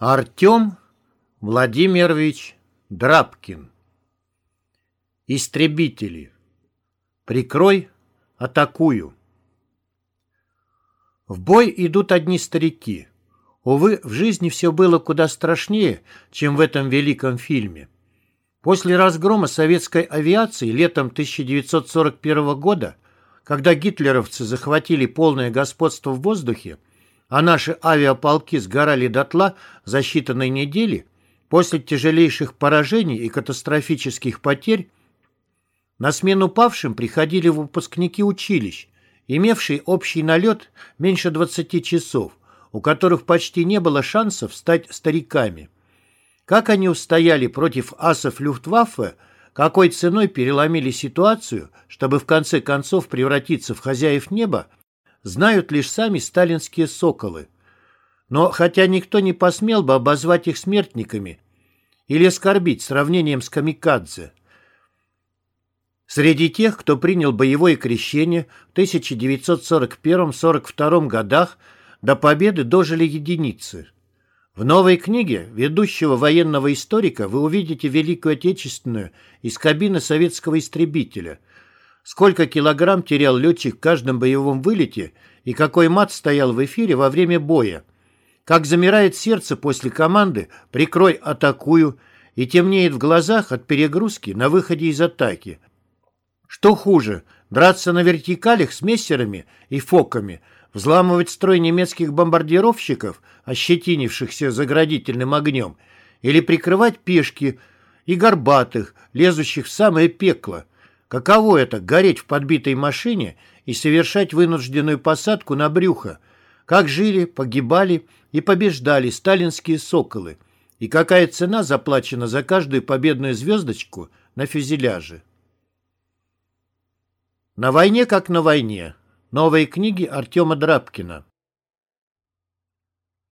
Артем Владимирович Драбкин Истребители Прикрой, атакую В бой идут одни старики. Увы, в жизни все было куда страшнее, чем в этом великом фильме. После разгрома советской авиации летом 1941 года, когда гитлеровцы захватили полное господство в воздухе, а наши авиаполки сгорали дотла за считанные недели, после тяжелейших поражений и катастрофических потерь, на смену павшим приходили выпускники училищ, имевшие общий налет меньше 20 часов, у которых почти не было шансов стать стариками. Как они устояли против асов Люфтваффе, какой ценой переломили ситуацию, чтобы в конце концов превратиться в хозяев неба, знают лишь сами сталинские соколы. Но хотя никто не посмел бы обозвать их смертниками или оскорбить сравнением с камикадзе. Среди тех, кто принял боевое крещение в 1941-42 годах, до победы дожили единицы. В новой книге ведущего военного историка вы увидите Великую Отечественную из кабины советского истребителя – сколько килограмм терял летчик в каждом боевом вылете и какой мат стоял в эфире во время боя. Как замирает сердце после команды «прикрой, атакую» и темнеет в глазах от перегрузки на выходе из атаки. Что хуже, драться на вертикалях с мессерами и фоками, взламывать строй немецких бомбардировщиков, ощетинившихся заградительным огнем, или прикрывать пешки и горбатых, лезущих в самое пекло – Каково это — гореть в подбитой машине и совершать вынужденную посадку на брюхо? Как жили, погибали и побеждали сталинские соколы? И какая цена заплачена за каждую победную звездочку на фюзеляже? На войне как на войне. Новые книги Артема Драбкина.